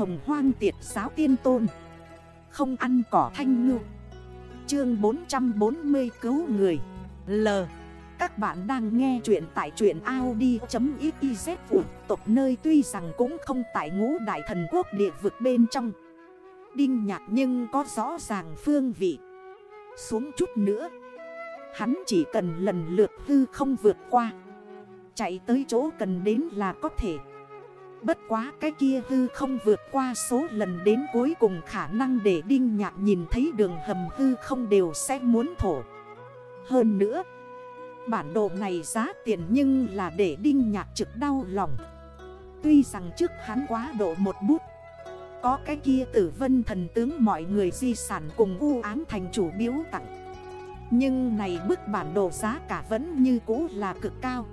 hồng hoang tiệt giáo tiên tôn. Không ăn cỏ thanh ngư. Chương 440 cứu người. L. Các bạn đang nghe chuyện tại chuyện Audi.xyz Tộc nơi tuy rằng cũng không tại ngũ đại thần quốc địa vực bên trong. Đinh nhạc nhưng có rõ ràng phương vị. Xuống chút nữa. Hắn chỉ cần lần lượt hư không vượt qua. Chạy tới chỗ cần đến là có thể. Bất quá cái kia hư không vượt qua số lần đến cuối cùng khả năng để Đinh Nhạc nhìn thấy đường hầm hư không đều sẽ muốn thổ. Hơn nữa, bản đồ này giá tiền nhưng là để Đinh Nhạc trực đau lòng. Tuy rằng trước hắn quá độ một bút, có cái kia tử vân thần tướng mọi người di sản cùng u ám thành chủ biếu tặng. Nhưng này bức bản đồ giá cả vẫn như cũ là cực cao.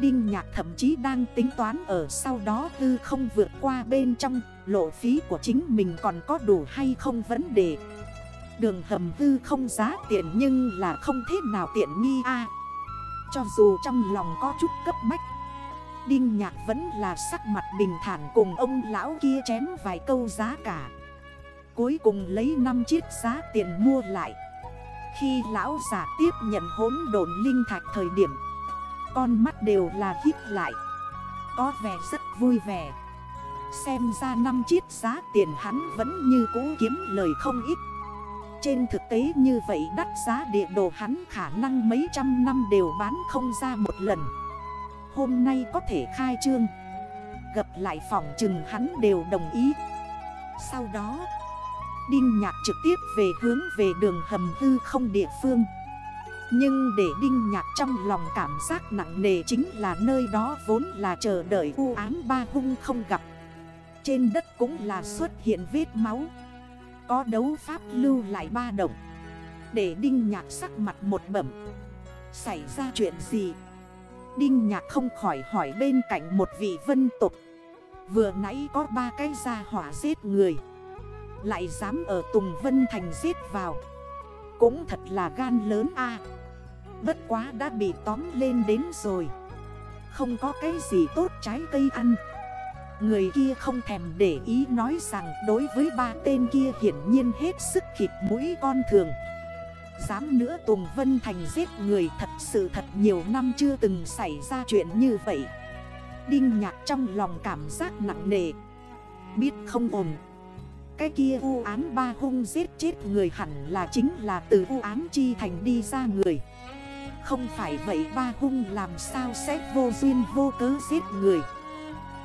Đinh nhạc thậm chí đang tính toán ở sau đó tư không vượt qua bên trong, Lộ phí của chính mình còn có đủ hay không vấn đề. Đường hầm tư không giá tiền nhưng là không thế nào tiện nghi a. Cho dù trong lòng có chút cấp bách, Đinh nhạc vẫn là sắc mặt bình thản cùng ông lão kia chém vài câu giá cả. Cuối cùng lấy 5 chiếc giá tiền mua lại. Khi lão giả tiếp nhận hốn đồn linh thạch thời điểm con mắt đều là hít lại. Có vẻ rất vui vẻ. Xem ra năm chiếc giá tiền hắn vẫn như cũ kiếm lời không ít. Trên thực tế như vậy đắt giá địa đồ hắn khả năng mấy trăm năm đều bán không ra một lần. Hôm nay có thể khai trương. Gặp lại phòng chừng hắn đều đồng ý. Sau đó, Đinh nhạc trực tiếp về hướng về đường hầm hư không địa phương nhưng để đinh nhạc trong lòng cảm giác nặng nề chính là nơi đó vốn là chờ đợi u ám ba hung không gặp. Trên đất cũng là xuất hiện vết máu. Có đấu pháp lưu lại ba đồng Để đinh nhạc sắc mặt một bẩm. Xảy ra chuyện gì? Đinh nhạc không khỏi hỏi bên cạnh một vị vân tục Vừa nãy có ba cái gia hỏa giết người. Lại dám ở Tùng Vân Thành giết vào. Cũng thật là gan lớn a. Bất quá đã bị tóm lên đến rồi. Không có cái gì tốt trái cây ăn. Người kia không thèm để ý nói rằng đối với ba tên kia hiển nhiên hết sức khịt mũi con thường. Dám nữa Tùng Vân Thành giết người thật sự thật nhiều năm chưa từng xảy ra chuyện như vậy. Đinh nhạc trong lòng cảm giác nặng nề. Biết không ổn. Cái kia u án ba hung giết chết người hẳn là chính là từ u án chi thành đi ra người không phải vậy ba hung làm sao sẽ vô duyên vô cớ giết người.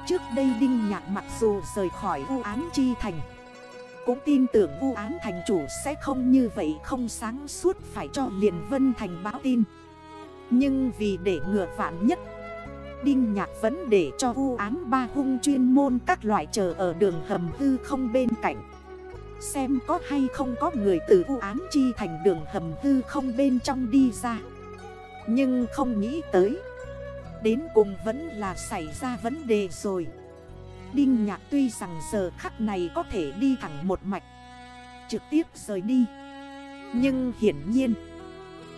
Trước đây Đinh Nhạc mặc dù rời khỏi u án chi thành, Cũng tin tưởng u án thành chủ sẽ không như vậy không sáng suốt phải cho liền vân thành báo tin. Nhưng vì để ngừa vạn nhất, Đinh Nhạc vẫn để cho u án ba hung chuyên môn các loại chờ ở đường hầm hư không bên cạnh. Xem có hay không có người từ u án chi thành đường hầm hư không bên trong đi ra nhưng không nghĩ tới. Đến cùng vẫn là xảy ra vấn đề rồi. Đinh nhạc tuy rằng giờ khắc này có thể đi thẳng một mạch, Trực tiếp rời đi. Nhưng hiển nhiên,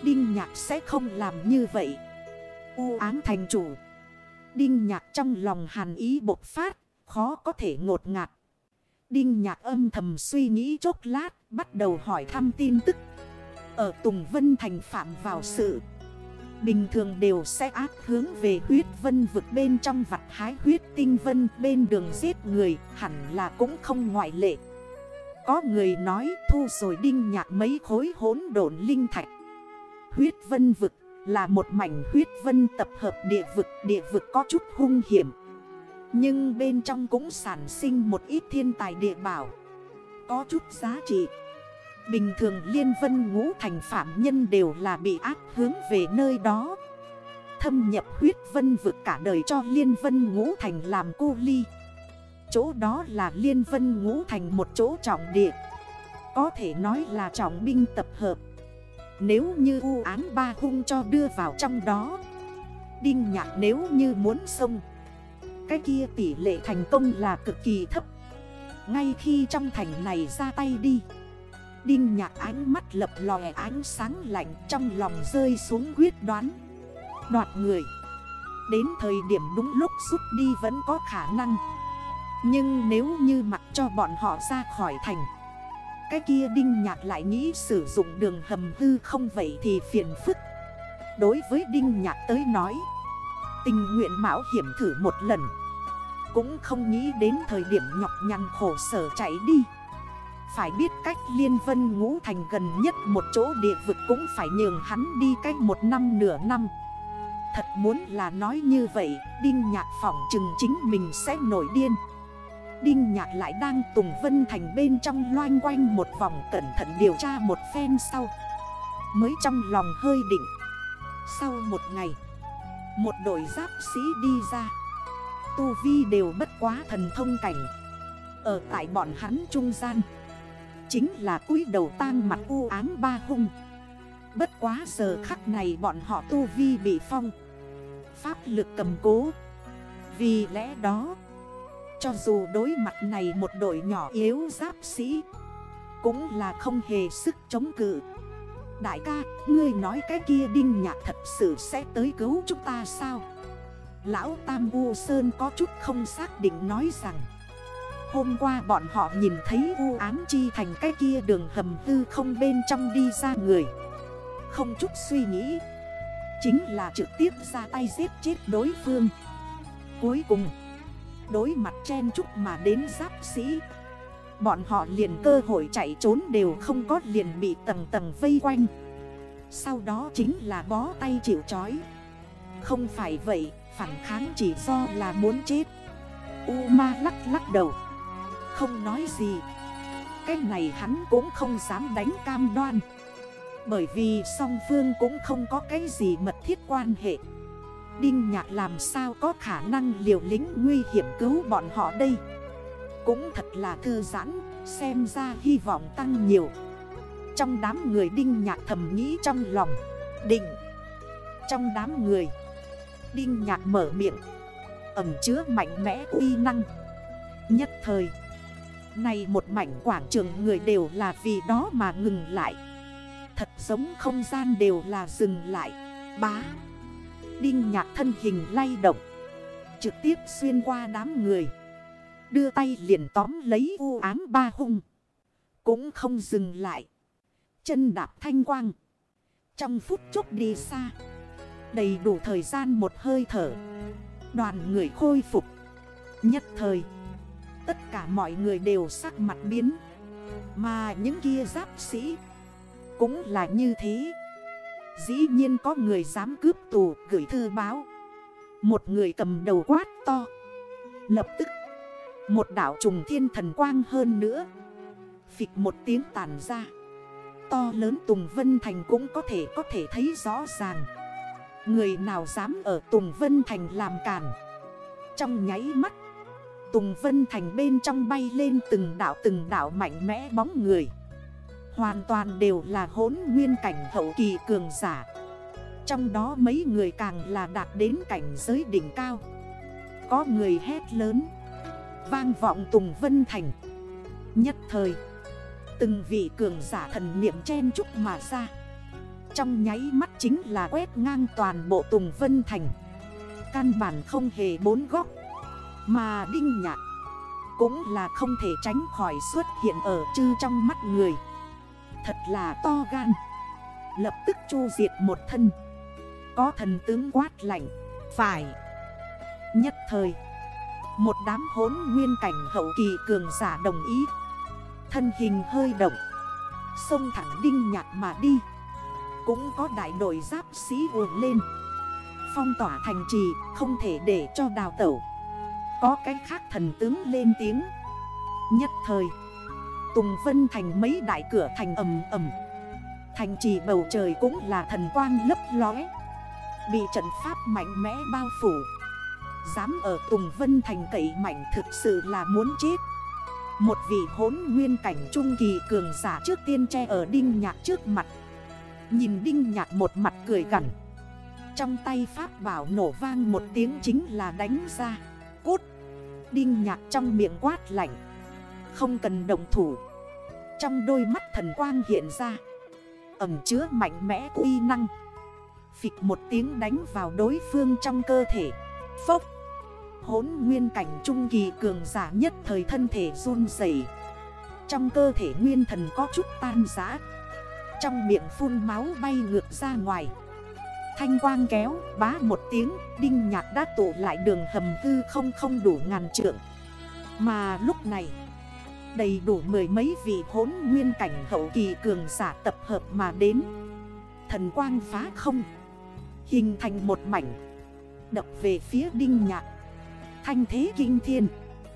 Đinh nhạc sẽ không làm như vậy. U án thành chủ. Đinh nhạc trong lòng hàn ý bộc phát, Khó có thể ngột ngạt. Đinh nhạc âm thầm suy nghĩ chốc lát, Bắt đầu hỏi thăm tin tức. Ở Tùng Vân Thành phạm vào sự Bình thường đều sẽ áp hướng về huyết vân vực bên trong vặt hái huyết tinh vân bên đường giết người hẳn là cũng không ngoại lệ. Có người nói thu rồi đinh nhạc mấy khối hốn độn linh thạch. Huyết vân vực là một mảnh huyết vân tập hợp địa vực, địa vực có chút hung hiểm. Nhưng bên trong cũng sản sinh một ít thiên tài địa bảo, có chút giá trị. Bình thường liên vân ngũ thành phạm nhân đều là bị áp hướng về nơi đó. Thâm nhập huyết vân vực cả đời cho liên vân ngũ thành làm cô ly. Chỗ đó là liên vân ngũ thành một chỗ trọng địa. Có thể nói là trọng binh tập hợp. Nếu như u án ba hung cho đưa vào trong đó, Đinh nhạc nếu như muốn xông, Cái kia tỷ lệ thành công là cực kỳ thấp. Ngay khi trong thành này ra tay đi Đinh nhạc ánh mắt lập lòe ánh sáng lạnh trong lòng rơi xuống quyết đoán. Đoạt người. Đến thời điểm đúng lúc rút đi vẫn có khả năng. Nhưng nếu như mặc cho bọn họ ra khỏi thành, Cái kia Đinh Nhạc lại nghĩ sử dụng đường hầm hư không vậy thì phiền phức. Đối với Đinh Nhạc tới nói, Tình nguyện mạo hiểm thử một lần, Cũng không nghĩ đến thời điểm nhọc nhằn khổ sở chạy đi. Phải biết cách liên vân ngũ thành gần nhất một chỗ địa vực cũng phải nhường hắn đi cách một năm nửa năm. Thật muốn là nói như vậy, Đinh nhạc phỏng chừng chính mình sẽ nổi điên. Đinh nhạc lại đang tùng vân thành bên trong loanh quanh một vòng cẩn thận điều tra một phen sau. Mới trong lòng hơi định. Sau một ngày, Một đội giáp sĩ đi ra. Tu Vi đều bất quá thần thông cảnh. Ở tại bọn hắn trung gian Chính là cúi đầu tang mặt u ám ba hung. Bất quá giờ khắc này bọn họ tu vi bị phong. Pháp lực cầm cố. Vì lẽ đó Cho dù đối mặt này một đội nhỏ yếu giáp sĩ Cũng là không hề sức chống cự. Đại ca, ngươi nói cái kia đinh nhạc thật sự sẽ tới cứu chúng ta sao? Lão Tam U Sơn có chút không xác định nói rằng Hôm qua bọn họ nhìn thấy U ám chi thành cái kia đường hầm hư không bên trong đi ra người. Không chút suy nghĩ. Chính là trực tiếp ra tay giết chết đối phương. Cuối cùng, Đối mặt chen chúc mà đến giáp sĩ. Bọn họ liền cơ hội chạy trốn đều không có liền bị tầng tầng vây quanh. Sau đó chính là bó tay chịu chói Không phải vậy, Phản kháng chỉ do là muốn chết. U ma lắc lắc đầu. Không nói gì. Cái này hắn cũng không dám đánh cam đoan. Bởi vì song phương cũng không có cái gì mật thiết quan hệ. Đinh nhạc làm sao có khả năng liều lính nguy hiểm cứu bọn họ đây? Cũng thật là thư giãn, Xem ra hy vọng tăng nhiều. Trong đám người đinh nhạc thầm nghĩ trong lòng, Định. Trong đám người, Đinh nhạc mở miệng Ẩm chứa mạnh mẽ uy năng. Nhất thời này một mảnh quảng trường người đều là vì đó mà ngừng lại. Thật giống không gian đều là dừng lại. Bá. Đinh nhạc thân hình lay động. Trực tiếp xuyên qua đám người. Đưa tay liền tóm lấy u ám ba hung. Cũng không dừng lại. Chân đạp thanh quang. Trong phút chốc đi xa. Đầy đủ thời gian một hơi thở. Đoàn người khôi phục. Nhất thời Tất cả mọi người đều sắc mặt biến. Mà những kia giáp sĩ Cũng là như thế. Dĩ nhiên có người dám cướp tù, gửi thư báo. Một người cầm đầu quát to. Lập tức, Một đảo trùng thiên thần quang hơn nữa. Phịch một tiếng tàn ra. To lớn Tùng Vân Thành cũng có thể có thể thấy rõ ràng. Người nào dám ở Tùng Vân Thành làm cản Trong nháy mắt Tùng Vân Thành bên trong bay lên từng đảo từng đảo mạnh mẽ bóng người. Hoàn toàn đều là hốn nguyên cảnh hậu kỳ cường giả. Trong đó mấy người càng là đạt đến cảnh giới đỉnh cao. Có người hét lớn. Vang vọng Tùng Vân Thành. Nhất thời, Từng vị cường giả thần niệm chen chúc mà ra. Trong nháy mắt chính là quét ngang toàn bộ Tùng Vân Thành. Căn bản không hề bốn góc. Mà Đinh Nhạc Cũng là không thể tránh khỏi xuất hiện ở chư trong mắt người. Thật là to gan. Lập tức chu diệt một thân. Có thần tướng quát lạnh. Phải. Nhất thời, Một đám hốn nguyên cảnh hậu kỳ cường giả đồng ý. Thân hình hơi động. Xông thẳng đinh nhạc mà đi. Cũng có đại đội giáp sĩ uồn lên. Phong tỏa thành trì, Không thể để cho đào tẩu. Có cái khác thần tướng lên tiếng. Nhất thời, Tùng Vân Thành mấy đại cửa thành ầm ầm. Thành trì bầu trời cũng là thần quang lấp lóe. Bị trận pháp mạnh mẽ bao phủ. Dám ở Tùng Vân Thành cậy mạnh thực sự là muốn chết. Một vị hốn nguyên cảnh trung kỳ cường giả trước tiên che ở đinh nhạc trước mặt. Nhìn đinh nhạc một mặt cười gằn. Trong tay pháp bảo nổ vang một tiếng chính là đánh ra. Cút Đinh nhạc trong miệng quát lạnh. Không cần động thủ. Trong đôi mắt thần quang hiện ra. Ẩm chứa mạnh mẽ uy năng. Phịch một tiếng đánh vào đối phương trong cơ thể. Phốc. Hốn nguyên cảnh trung kỳ cường giả nhất thời thân thể run dày Trong cơ thể nguyên thần có chút tan giã Trong miệng phun máu bay ngược ra ngoài. Thanh quang kéo, bá một tiếng, Đinh nhạc đã tụ lại đường hầm hư không không đủ ngàn trượng. Mà lúc này, Đầy đủ mười mấy vị hốn nguyên cảnh hậu kỳ cường giả tập hợp mà đến. Thần quang phá không, Hình thành một mảnh, Đập về phía đinh nhạc. Thanh thế kinh thiên.